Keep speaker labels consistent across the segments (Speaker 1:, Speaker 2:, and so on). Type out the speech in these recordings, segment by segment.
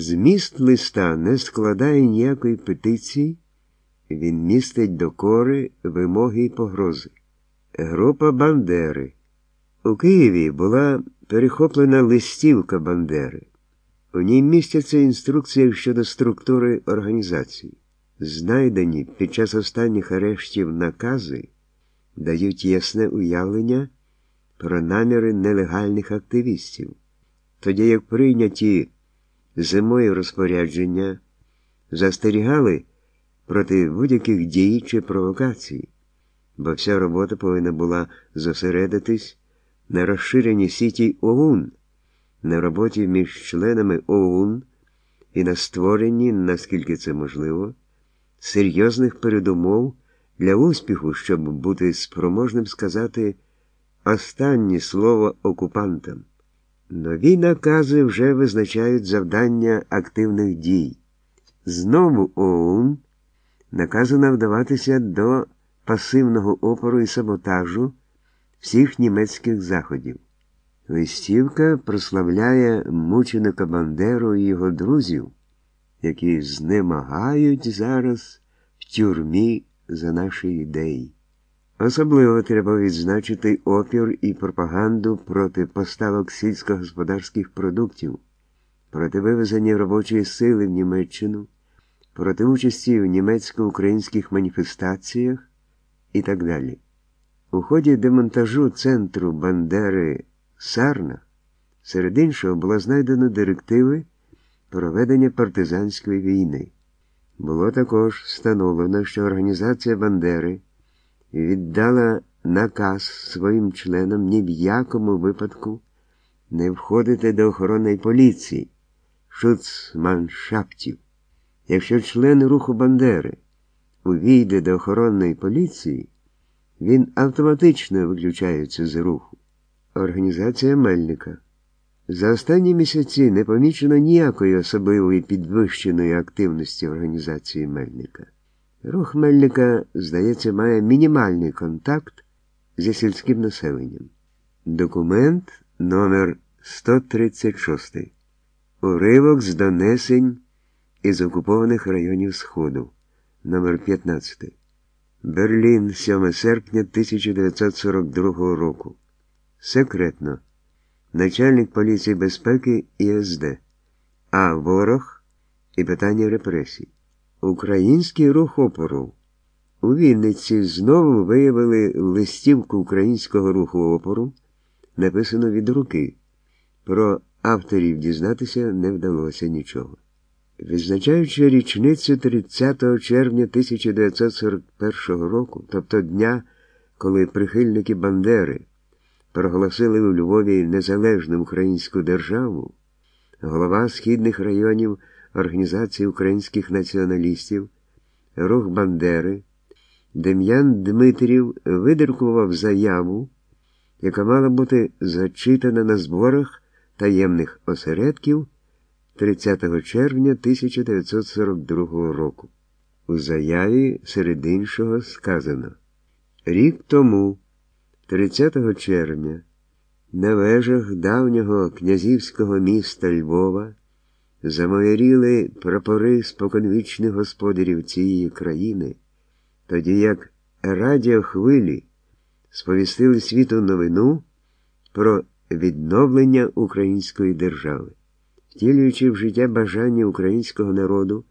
Speaker 1: Зміст листа не складає ніякої петиції, він містить докори, вимоги і погрози. Група Бандери. У Києві була перехоплена листівка Бандери. У ній містяться інструкції щодо структури організації. Знайдені під час останніх арештів накази дають ясне уявлення про наміри нелегальних активістів, тоді як прийняті зимою розпорядження застерігали проти будь-яких дій чи провокацій, бо вся робота повинна була зосередитись на розширенні сіті ОУН, на роботі між членами ОУН і на створенні, наскільки це можливо, серйозних передумов для успіху, щоб бути спроможним сказати останнє слово окупантам. Нові накази вже визначають завдання активних дій. Знову ОУН наказано вдаватися до пасивного опору і саботажу всіх німецьких заходів. Листівка прославляє мученика Бандеру і його друзів, які знемагають зараз в тюрмі за наші ідеї. Особливо треба відзначити опір і пропаганду проти поставок сільськогосподарських продуктів, проти вивезення робочої сили в Німеччину, проти участі в німецько-українських маніфестаціях і так далі. У ході демонтажу центру Бандери Сарна, серед іншого, було знайдено директиви про ведення партизанської війни. Було також встановлено, що організація Бандери віддала наказ своїм членам ні в якому випадку не входити до охоронної поліції, шуцманшаптів. Якщо член руху Бандери увійде до охоронної поліції, він автоматично виключається з руху. Організація Мельника. За останні місяці не помічено ніякої особливої підвищеної активності організації Мельника. Рух Мельника, здається, має мінімальний контакт зі сільським населенням. Документ номер 136 Уривок з донесень із окупованих районів Сходу номер 15 Берлін, 7 серпня 1942 року. Секретно. Начальник поліції безпеки ІСД. А. Ворог і питання репресій. Український рух опору. У Вінниці знову виявили листівку українського руху опору, написано від руки. Про авторів дізнатися не вдалося нічого. Відзначаючи річницю 30 червня 1941 року, тобто дня, коли прихильники Бандери проголосили у Львові незалежну українську державу, голова східних районів Організації українських націоналістів, Рух Бандери, Дем'ян Дмитрів видиркував заяву, яка мала бути зачитана на зборах таємних осередків 30 червня 1942 року. У заяві серед іншого сказано Рік тому, 30 червня, на вежах давнього князівського міста Львова замояріли прапори споконвічних господарів цієї країни, тоді як радіохвилі сповістили світу новину про відновлення української держави, втілюючи в життя бажання українського народу.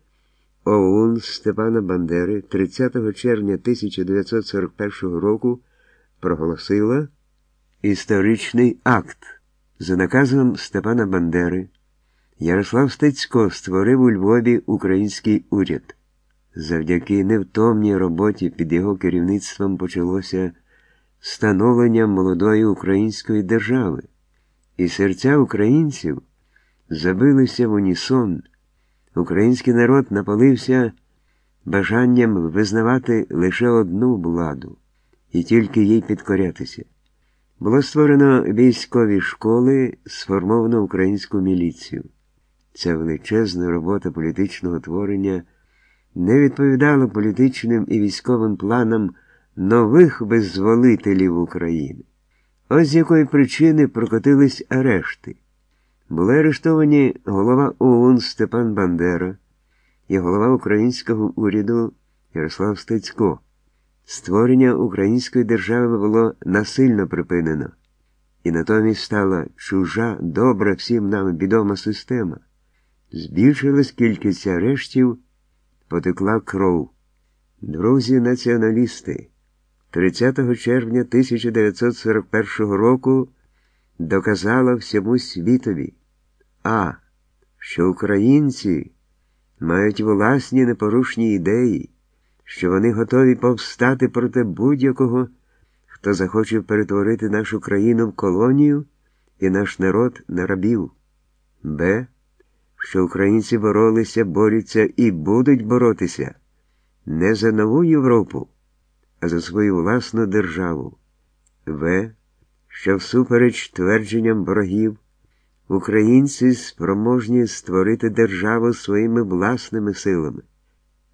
Speaker 1: ОУН Степана Бандери 30 червня 1941 року проголосила історичний акт за наказом Степана Бандери. Ярослав Стецько створив у Львові український уряд. Завдяки невтомній роботі під його керівництвом почалося становлення молодої української держави, і серця українців забилися в унісон. Український народ напалився бажанням визнавати лише одну владу і тільки їй підкорятися. Було створено військові школи, сформовано українську міліцію. Ця величезна робота політичного творення не відповідала політичним і військовим планам нових визволителів України. Ось з якої причини прокотились арешти. Були арештовані голова ОУН Степан Бандера і голова українського уряду Ярослав Стецько. Створення української держави було насильно припинено, і натомість стала чужа, добра всім нам відома система. Збільшилась кількість арештів, потекла кров. Друзі націоналісти, 30 червня 1941 року доказала всьому світові, а що українці мають власні непорушні ідеї, що вони готові повстати проти будь-якого, хто захоче перетворити нашу країну в колонію і наш народ на рабів. Б. Що українці боролися, борються і будуть боротися не за нову Європу, а за свою власну державу. В. Що всупереч твердженням ворогів, українці спроможні створити державу своїми власними силами.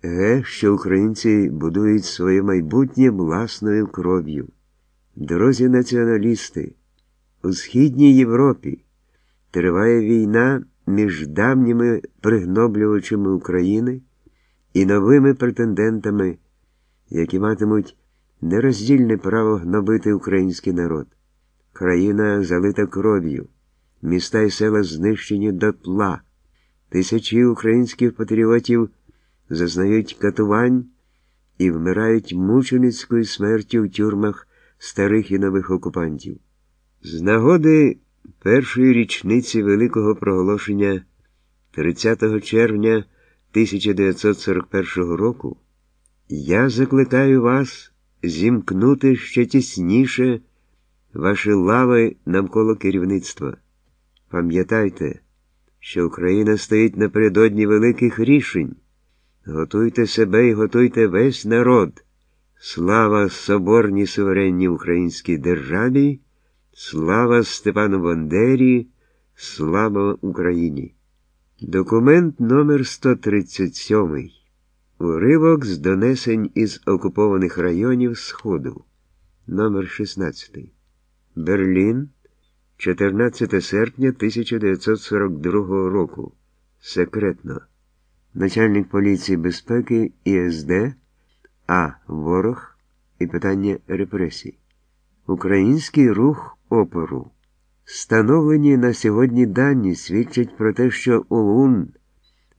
Speaker 1: Г. Що українці будують своє майбутнє власною кров'ю. Дорозі націоналісти, у Східній Європі триває війна між давніми пригноблювачами України і новими претендентами, які матимуть нероздільне право гнобити український народ. Країна залита кров'ю, міста і села знищені дотла. Тисячі українських патріотів зазнають катувань і вмирають мученицькою смертю в тюрмах старих і нових окупантів. З нагоди першої річниці великого проголошення 30 червня 1941 року я закликаю вас зімкнути ще тісніше ваші лави навколо керівництва. Пам'ятайте, що Україна стоїть напередодні великих рішень. Готуйте себе і готуйте весь народ. Слава соборній суверенній українській державі, слава Степану Бандері, слава Україні! Документ номер 137 Уривок з донесень із окупованих районів Сходу. Номер 16 Берлін. 14 серпня 1942 року. Секретно. Начальник поліції безпеки ІСД А. Ворог і питання репресій. Український рух опору. Встановлені на сьогодні дані свідчать про те, що ОУН,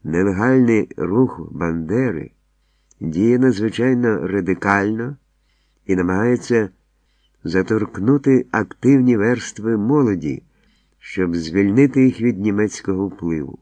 Speaker 1: нелегальний рух Бандери, діє надзвичайно радикально і намагається заторкнути активні верстви молоді, щоб звільнити їх від німецького впливу.